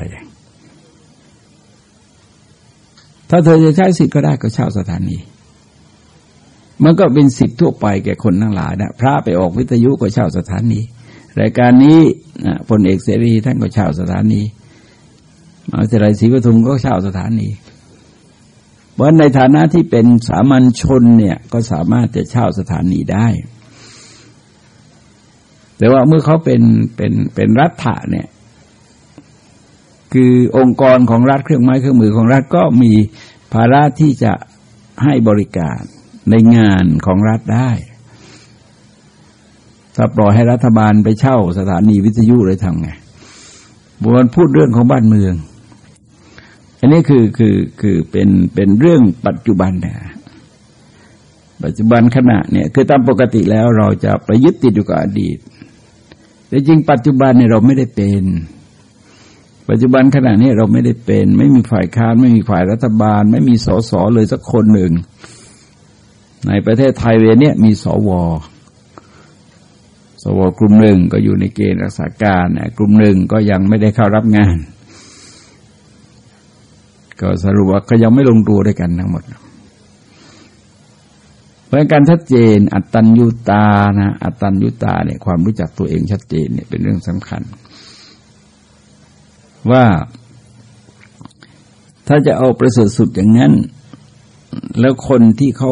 ถ้าเธอจะใช้สิทธิ์ก็ได้ก็เช่าสถานี มันก็เป็นสิทธิ์ทั่วไปแก่คนทั้งหลายนะพระไปออกวิทยุก็เช่าสถานี รายการนี้พลเอกเสรีท่านก็เช่าสถานีมหาวิทยาลัยศรีปทุมก็เช่าสถานี เพราะในฐานะที่เป็นสามัญชนเนี่ยก็สามารถจะเช่าสถานีได้ แต่ว่าเมื่อเขาเป็นเป็นเป็นรัฐะเนี่ย คือองค์กรของรัฐเครื่องไม้เครื่องมือของรัฐก็มีภาระที่จะให้บริการในงานของรัฐได้ ถ้าปล่อยให้รัฐบาลไปเช่าสถานีวิทยุเลยทำไงบวนพูดเรื่องของบ้านเมือง อันนี้คือคือคือเป็นเป็นเรื่องปัจจุบันนะปัจจุบันขณะเนี่ยคือตามปกติแล้วเราจะไปยึดติดอยู่กับอดีต แต่จริงปัจจุบันเนี่ยเราไม่ได้เป็น ปัจจุบันขณะนี้เราไม่ได้เป็น ไม่มีฝ่ายค้านไม่มีฝ่ายรัฐบาล ไม่มีสสเลยสักคนหนึ่ง ในประเทศไทยเวเนี่ยมีสวสวกลุ่มหนึ่งก็อยู่ในเกณฑ์รักษาการนะกลุ่มหนึ่งก็ยังไม่ได้เข้ารับงาน ก็สรุปว่าก็ยังไม่ลงตัวด้วยกันทั้งหมด เพราะการชัดเจน อัตตัญญุตานะอัตตัญญุตาเนี่ยความรู้จักตัวเองชัดเจนเนี่ยเป็นเรื่องสำคัญ ว่า ถ้าจะเอาประเสริฐสุดอย่างนั้น แล้วคนที่เขา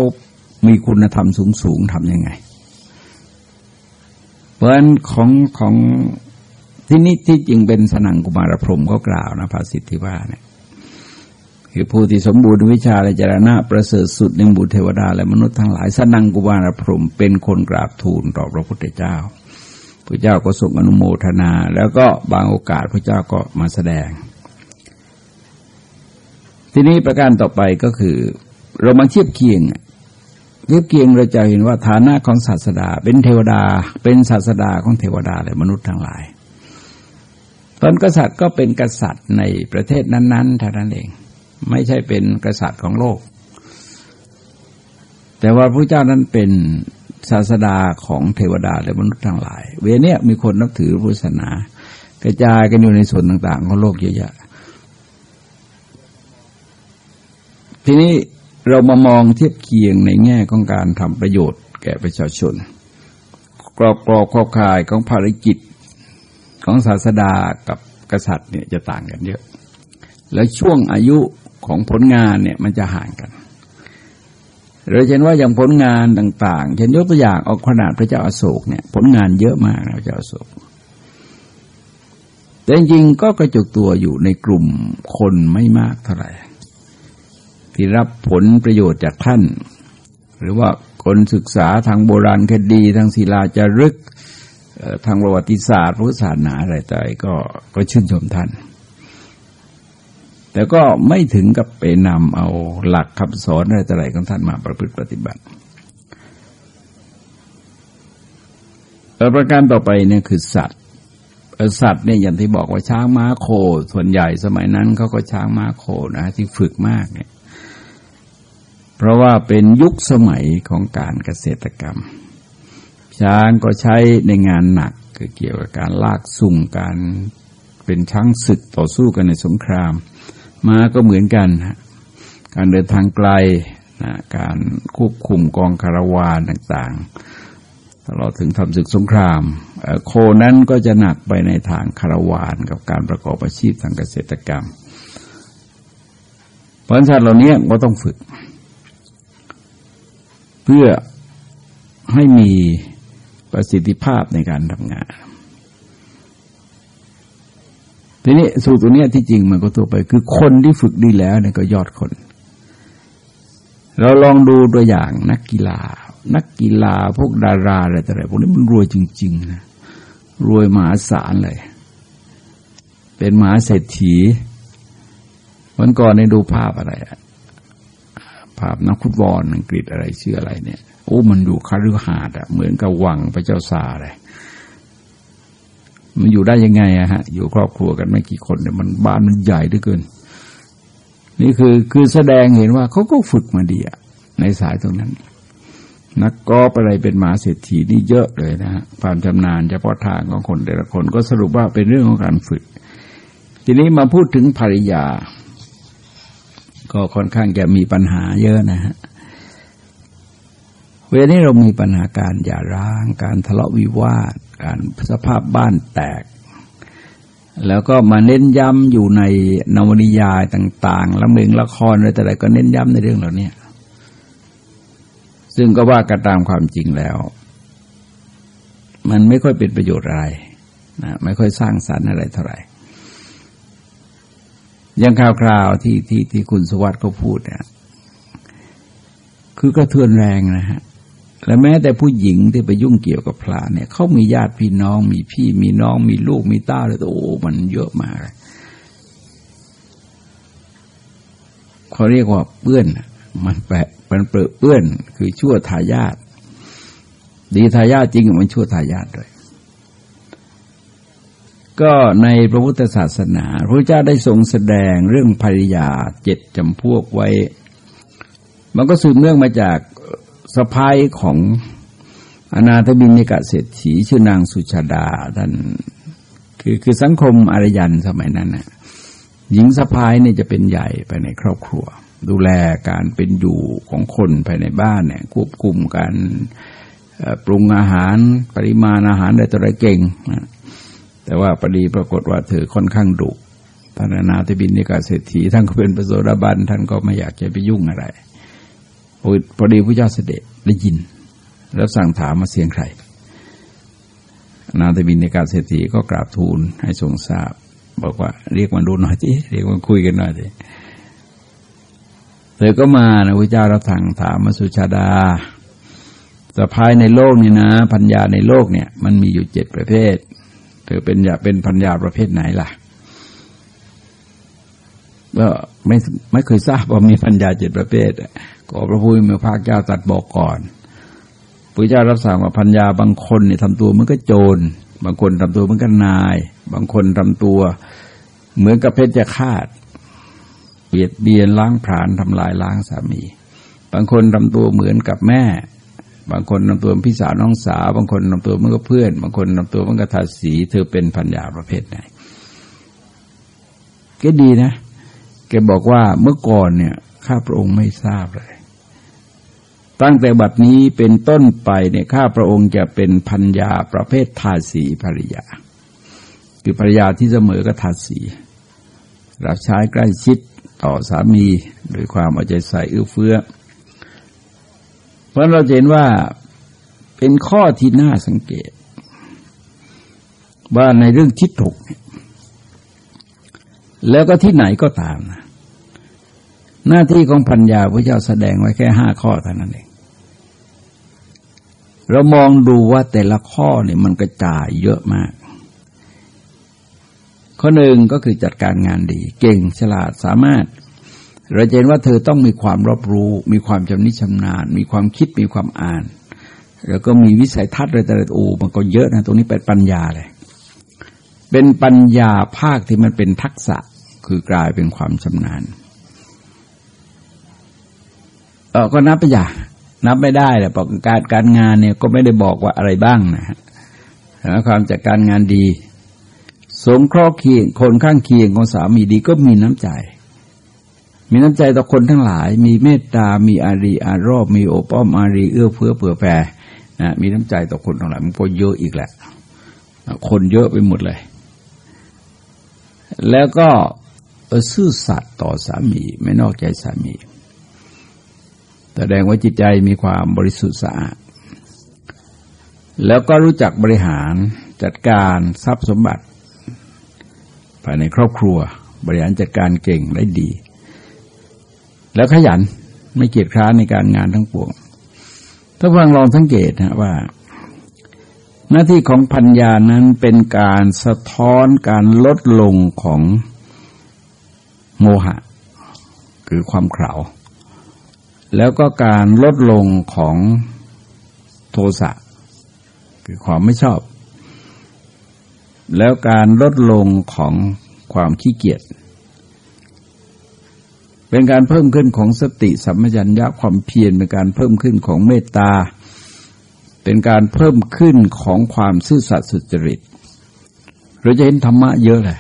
มีคุณธรรมสูงๆทำยังไง เพราะฉะนั้นของของที่นี่ที่จริงเป็นสนังกุมารพรมก็กล่าวนะภาษิที่ว่าเนี่ย คือผู้ที่สมบูรณ์วิชาและจรณะประเสริฐสุดในบุตรเทวดาและมนุษย์ทั้งหลายสนังกุมารพรมเป็นคนกราบทูลต่อพระพุทธเจ้าพระเจ้าก็ทรงอนุโมทนา แล้วก็บางโอกาสพระเจ้าก็มาแสดง ทีนี้ประการต่อไปก็คือ เรามาเทียบเคียงเทียบเกียงเราจะเห็นว่าฐานะของศาสดา เป็นเทวดา เป็นศาสดาของเทวดาและมนุษย์ทั้งหลายตอนกษัตริย์ก็เป็นกษัตริย์ในประเทศนั้น ๆเท่านั้นเอง ไม่ใช่เป็นกษัตริย์ของโลก แต่ว่าพระเจ้านั้นเป็นศาสดาของเทวดาและมนุษย์ทั้งหลาย เวเนี้ยมีคนนับถือพุทธศาสนา กระจายกันอยู่ในส่วนต่างๆ ของโลกเยอะแยะทีนี้เรามามองเทียบเคียงในแง่ของการทำประโยชน์แก่ประชาชน กรอบกรอบขอบข่ายของภารกิจของศาสดากับกษัตริย์เนี่ยจะต่างกันเยอะ แล้วช่วงอายุ ของผลงานเนี่ยมันจะห่างกันเราเห็นว่าอย่างผลงานต่าง ๆ เช่นยกตัวอย่างเอาขนาดพระเจ้าอาโศกเนี่ย ผลงานเยอะมากนะพระเจ้าอาโศก แต่จริงๆก็กระจุกตัวอยู่ในกลุ่มคนไม่มากเท่าไหร่ที่รับผลประโยชน์จากท่าน หรือว่าคนศึกษาทางโบราณคดี ทางศิลาจารึกทางประวัติศาสตร์พุทธศาสนาอะไรต่างก็ก็ชื่นชมท่าน แต่ก็ไม่ถึงกับไปนำเอาหลักคำสอนอะไรต่างของท่านมาประพฤติปฏิบัติประการต่อไปเนี่ยคือสัตว์สัตว์เนี่ยอย่างที่บอกว่าช้างม้าโค ส่วนใหญ่สมัยนั้นเขาก็ช้างม้าโคนะที่ฝึกมากเนี่ยเพราะว่าเป็นยุคสมัยของการเกษตรกรรม ช้างก็ใช้ในงานหนักคือเกี่ยวกับการลากสุ่งการเป็นช้างศึกต่อสู้กันในสงคราม ม้าก็เหมือนกันฮะการเดินทางไกลนะการควบคุมกองคาราวานต่างๆ ตลอดถึงทำศึกสงคราม โคนั้นก็จะหนักไปในทางคาราวานกับการประกอบอาชีพทางเกษตรกรรมเพราะฉะนั้นเหล่านี้ก็ต้องฝึก เพื่อให้มีประสิทธิภาพในการทำงาน ทีนี้สูตรตัวนี้ที่จริงมันก็ตัวไป คือคนที่ฝึกดีแล้วเนี่ยก็ยอดคน เราลองดูตัวอย่างนักกีฬา นักกีฬาพวกดาราอะไรต่ออะไรพวกนี้มันรวยจริง ๆ นะ รวยมหาศาลเลย เป็นมหาเศรษฐีวันก่อนในดูภาพอะไรอะภาพนักฟุตบอลอังกฤษอะไรชื่ออะไรเนี่ยโอ้มันอยู่คารุหาดอะเหมือนกับวังพระเจ้าซาเลย มันอยู่ได้ยังไงอะฮะ อยู่ครอบครัวกันไม่กี่คนเนี่ยมันบ้านมันใหญ่ด้วยเกิน นี่คือคือแสดงเห็นว่าเขาก็ฝึกมาดีอะในสายตรงนั้น นักกอล์ฟอะไรเป็นหมาเศรษฐีนี่เยอะเลยนะฮะความชำนาญเฉพาะทางของคนแต่ละคนก็สรุปว่าเป็นเรื่องของการฝึก ทีนี้มาพูดถึงภริยา ก็ค่อนข้างจะมีปัญหาเยอะนะฮะเวลานี้เรามีปัญหาการหย่าร้าง การทะเลาะวิวาท การสภาพบ้านแตก แล้วก็มาเน้นย้ำอยู่ในนวนิยายต่างๆละเมงละครอะไรแต่ไรก็เน้นย้ำในเรื่องเหล่านี้ซึ่งก็ว่ากันตามความจริงแล้ว มันไม่ค่อยเป็นประโยชน์อะไรนะไม่ค่อยสร้างสรรค์อะไรเท่าไหร่ยังข่าวคราวที่ที่ที่คุณสวัสดิ์เขาพูดเนี่ยคือกระเทือนแรงนะฮะ และแม้แต่ผู้หญิงที่ไปยุ่งเกี่ยวกับพระเนี่ยเขามีญาติพี่น้อง มีพี่มีน้อง มีลูกมีต้าเลยโอ้มันเยอะมากเขาเรียกว่าเปื้อน มันแปะมันเปื้อเปื้อน คือชั่วทายาทดีทายาทจริงมันชั่วทายาทด้วยก็ในพระพุทธศาสนาพระเจ้าได้ทรงแสดงเรื่องภริยาเจ็ดจำพวกไว้ มันก็สืบเนื่องมาจาก สะพายของอนาถบินิกะเศรษฐีชื่อนางสุชาดาท่านคือคือสังคมอารยันสมัยนั้นน่ะหญิงสะพายเนี่ยจะเป็นใหญ่ไปในครอบครัว ดูแลการเป็นอยู่ของคนภายในบ้านเนี่ยควบคุมการปรุงอาหารปริมาณอาหารได้ตัวไรเก่งนะแต่ว่าพอดีปรากฏว่าเธอค่อนข้างดุท่านนาถบินนิกาเศรษฐีท่านก็เป็นประโสดาบันท่านก็ไม่อยากจะไปยุ่งอะไร พอดีพระเจ้าเสด็จได้ยิน แล้วสั่งถามมาเสียงใคร นาถบินนิกาเศรษฐีก็กราบทูลให้ทรงทราบ บอกว่าเรียกมันดูหน่อยสิเรียกมันคุยกันหน่อยสิเธอก็มานะพระเจ้ารับสั่งถามมาสุชาดาสะพายในโลกนี่นะพัญญาในโลกเนี่ย มันมีอยู่เจ็ดประเภทเธอเป็นอยาเป็นพัญญาประเภทไหนล่ะ ก็ไม่ไม่เคยทราบว่ามีพัญญาเจ็ดประเภทก็พระพุทธเมื่อภาคเจ้าตัดบอกก่อนพระเจ้ารับสั่งว่าพัญญาบางคนเนี่ยทำตัวเหมือนกับโจร บางคนทำตัวเหมือนกับนาย บางคนทำตัวเหมือนกับเพชฌฆาตเบียดเบียนล้างผลาญทำลายล้างสามี บางคนทำตัวเหมือนกับแม่ บางคนนำตัวพี่สาวน้องสาว บางคนนำตัวเมื่อเพื่อน บางคนนำตัวเมื่อกทาสี เธอเป็นพัญญาประเภทไหน ก็ดีนะ แกบอกว่าเมื่อก่อนเนี่ยข้าพระองค์ไม่ทราบเลย ตั้งแต่บัดนี้เป็นต้นไปเนี่ยข้าพระองค์จะเป็นพัญญาประเภททาสีภริยา คือภริยาที่เสมอกับทาสีรับใช้ใกล้ชิดต่อสามีโดยความเอาใจใส่เอื้อเฟื้อ เพราะเราเห็นว่าเป็นข้อที่น่าสังเกต ว่าในเรื่องทิฏฐก แล้วก็ที่ไหนก็ตามนะหน้าที่ของพัญญาพระเจ้าแสดงไว้แค่ห้าข้อเท่านั้นเอง เรามองดูว่าแต่ละข้อเนี่ยมันกระจายเยอะมาก ข้อหนึ่งก็คือจัดการงานดี เก่งฉลาดสามารถ เราเห็นว่าเธอต้องมีความรอบรู้ มีความจำนิชำนาญ มีความคิดมีความอ่าน แล้วก็มีวิสัยทัศน์อะไรต่ละโอ้มันก็เยอะนะ ตรงนี้เป็นปัญญาเลย เป็นปัญญาภาคที่มันเป็นทักษะ คือกลายเป็นความชำนาญเออก็นับไปอย่านับไม่ได้แหละบอกการการงานเนี่ยก็ไม่ได้บอกว่าอะไรบ้างนะฮะความจัดการงานดี สงเคราะห์เคียงคนข้างเคียงของสามีดีก็มีน้ำใจ มีน้ำใจต่อคนทั้งหลาย มีเมตตา มีอารีอารอบ มีโอป้อมอารีเอื้อเฟื้อเผื่อแผ่นะมีน้ำใจต่อคนทั้งหลายมันก็เยอะอีกแหละ คนเยอะไปหมดเลย แล้วก็ ซื่อสัตย์ต่อสามีไม่นอกใจสามี แสดงว่าจิตใจมีความบริสุทธิ์สะอาด แล้วก็รู้จักบริหารจัดการทรัพย์สมบัติ ภายในครอบครัว บริหารจัดการเก่งได้ดี แล้วขยันไม่เกียจคร้านในการงานทั้งปวงถ้าฟังลองสังเกตนะว่า หน้าที่ของพัญญานั้นเป็นการสะท้อนการลดลงของ โมหะ คือความเข่าแล้วก็การลดลงของโทสะคือความไม่ชอบ แล้วการลดลงของความขี้เกียจเป็นการเพิ่มขึ้นของสติสัมปชัญญะความเพียรเป็นการเพิ่มขึ้นของเมตตา เป็นการเพิ่มขึ้นของความซื่อสัตย์สุจริตเราจะเห็นธรรมะเยอะเลย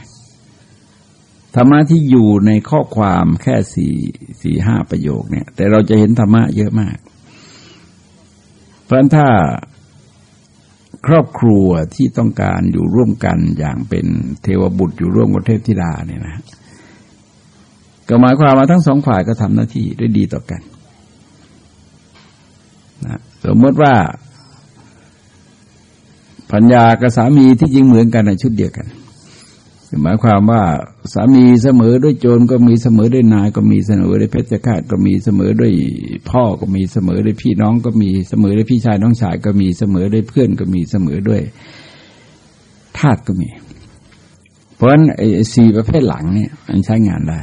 ธรรมะที่อยู่ในข้อความแค่สี่สี่ห้าประโยคเนี่ย แต่เราจะเห็นธรรมะเยอะมาก เพราะถ้าครอบครัวที่ต้องการอยู่ร่วมกันอย่างเป็นเทวบุตรอยู่ร่วมกับเทพธิดาเนี่ยนะก็หมายความว่าทั้งสองฝ่ายก็ทำหน้าที่ได้ดีต่อกันนะสมมติว่าพัญญากับสามีที่จริงเหมือนกันในชุดเดียวกัน หมายความว่าสามีเสมอด้วยโจรก็มีเสมอด้วยนายก็มีเสมอด้วยเพชฌฆาตก็มีเสมอด้วยพ่อก็มีเสมอด้วยพี่น้องก็มีเสมอด้วยพี่ชายน้องชายก็มีเสมอด้วยเพื่อนก็มีเสมอด้วยทาสก็มี เพราะฉะนั้นไอ้สี่ประเภทหลังเนี่ยมันใช้งานได้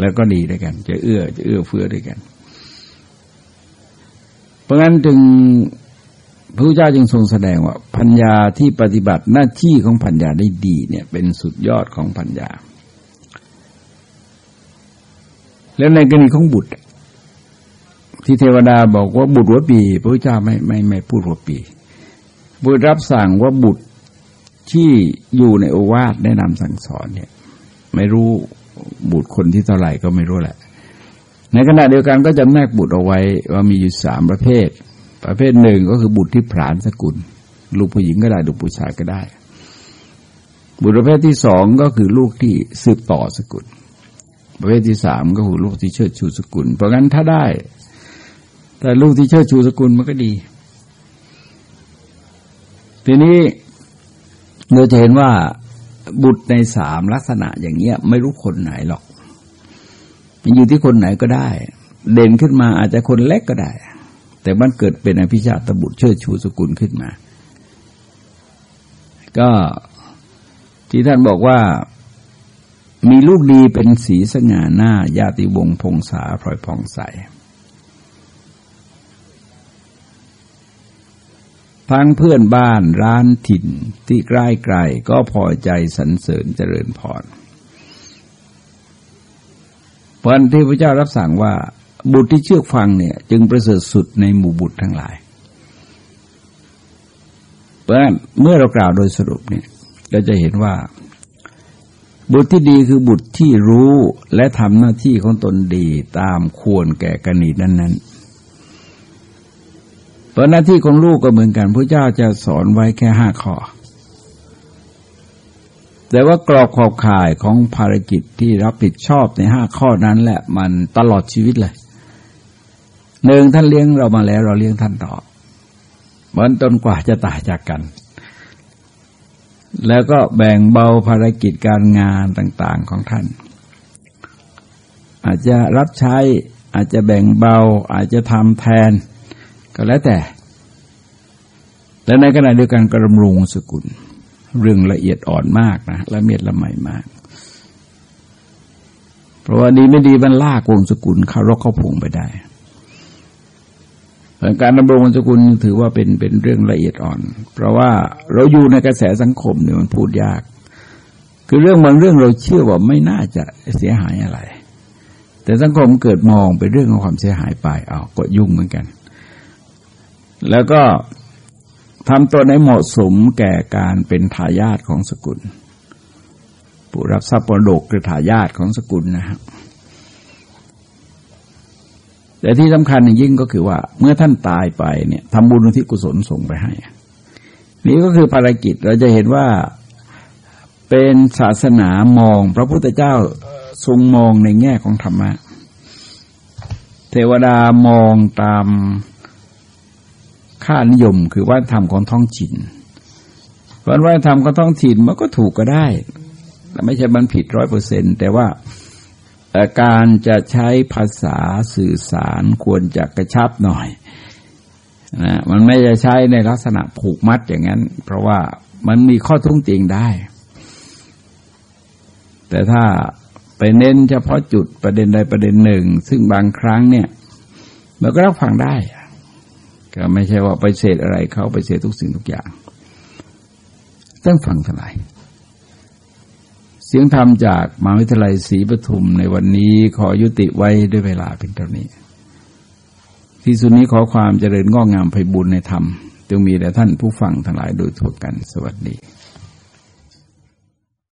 แล้วก็ดีด้วยกัน จะเอื้อจะเอื้อเฟื้อด้วยกัน เพราะงั้นจึง พระพุทธเจ้าจึงทรงแสดงว่าพัญญาที่ปฏิบัติหน้าที่ของพัญญาได้ดีเนี่ยเป็นสุดยอดของพัญญา แล้วในกรณีของบุตร ที่เทวดาบอกว่าบุตรหัวปี พระพุทธเจ้าไม่ไม่ไม่พูดหัวปี บุตรรับสั่งว่าบุตรที่อยู่ในโอวาทแนะนำสั่งสอนเนี่ย ไม่รู้บุตรคนที่เท่าไหร่ก็ไม่รู้แหละ ในขณะเดียวกันก็จำแนกบุตรเอาไว้ว่ามีอยู่สามประเภท ประเภทหนึ่งก็คือบุตรที่ผานสกุล ลูกผู้หญิงก็ได้ลูกผู้ชายก็ได้ บุตรประเภทที่สองก็คือลูกที่สืบต่อสกุล ประเภทที่สามก็คือลูกที่เชิดชูสกุล เพราะงั้นถ้าได้ แต่ลูกที่เชิดชูสกุลมันก็ดี ทีนี้เราจะเห็นว่าบุตรในสามลักษณะอย่างเงี้ย ไม่รู้คนไหนหรอก มันอยู่ที่คนไหนก็ได้ เด่นขึ้นมาอาจจะคนเล็กก็ได้ แต่มันเกิดเป็นอภิชาตบุตรเชิดชูสกุลขึ้นมา ก็ที่ท่านบอกว่ามีลูกดีเป็นสีสง่าหน้า ญาติวงพงษาพลอยพองใสทั้งเพื่อนบ้านร้านถิ่นที่ใกล้ไกลก็พอใจสรรเสริญเจริญพรเพราะที่พระเจ้ารับสั่งว่า บุตรที่เชื่อฟังเนี่ย จึงประเสริฐสุดในหมู่บุตรทั้งหลาย เพราะเมื่อเรากล่าวโดยสรุปเนี่ยเราจะเห็นว่า บุตรที่ดีคือบุตรที่รู้และทำหน้าที่ของตนดีตามควรแก่กรณีนั้นๆเพราะหน้าที่ของลูกก็เหมือนกันพระเจ้าจะสอนไว้แค่ห้าข้อ แต่ว่ากรอบขอบข่ายของภารกิจที่รับผิดชอบในห้าข้อนั้นแหละมันตลอดชีวิตเลย หนึ่งท่านเลี้ยงเรามาแล้ว เราเลี้ยงท่านต่อเหมือนจนกว่าจะตายจากกัน แล้วก็แบ่งเบาภารกิจการงานต่าง ๆของท่าน อาจจะรับใช้อาจจะแบ่งเบา อาจจะทำแทน ก็แล้วแต่ และในขณะเดียวกันกระมรุงสกุล เรื่องละเอียดอ่อนมากนะละเมียดละไมมาก เพราะว่าดีไม่ดีมันลากวงสกุลเขารกเข้าพงไปได้ การดำรงสกุลถือว่าเป็นเป็นเรื่องละเอียดอ่อน เพราะว่าเราอยู่ในกระแสสังคมเนี่ยมันพูดยาก คือเรื่องบางเรื่องเราเชื่อว่าไม่น่าจะเสียหายอะไร แต่สังคมเกิดมองเป็นเรื่องของความเสียหายไปเอาก็ยุ่งเหมือนกัน แล้วก็ทำตัวในเหมาะสมแก่การเป็นทายาทของสกุล ผู้รับทรัพย์ปรดกหรือทายาทของสกุลนะครับ แต่ที่สำคัญยิ่งก็คือว่าเมื่อท่านตายไปเนี่ยทำบุญที่กุศลส่งไปให้ นี่ก็คือภารกิจเราจะเห็นว่าเป็นศาสนามอง พระพุทธเจ้าทรงมองในแง่ของธรรมะ เทวดามองตามค่านิยมคือว่าธรรมของท้องถิ่นวันว่าธรรมของท้องถิ่นมันก็ถูกก็ได้แต่ไม่ใช่มันผิดร้อยเปอร์เซ็นแต่ว่า การจะใช้ภาษาสื่อสารควรจะกระชับหน่อยนะมันไม่จะใช้ในลักษณะผูกมัดอย่างนั้น เพราะว่ามันมีข้อทุ่งติงได้ แต่ถ้าไปเน้นเฉพาะจุดประเด็นใดประเด็นหนึ่ง ซึ่งบางครั้งเนี่ยมันก็รับฟังได้ ก็ไม่ใช่ว่าไปเสดอะไรเขาไปเสดทุกสิ่งทุกอย่างต้องฟังเท่าไหร่ สียงธรรมจากมหาวิทยาลัยศรีปทุมในวันนี้ขอยุติไว้ด้วยเวลาเป็นเท่านี้ ที่สุดนี้ขอความเจริญงอกงามไพบุญในธรรมจงมีแด่ท่านผู้ฟังทั้งหลายโดยทั่วกันสวัสดี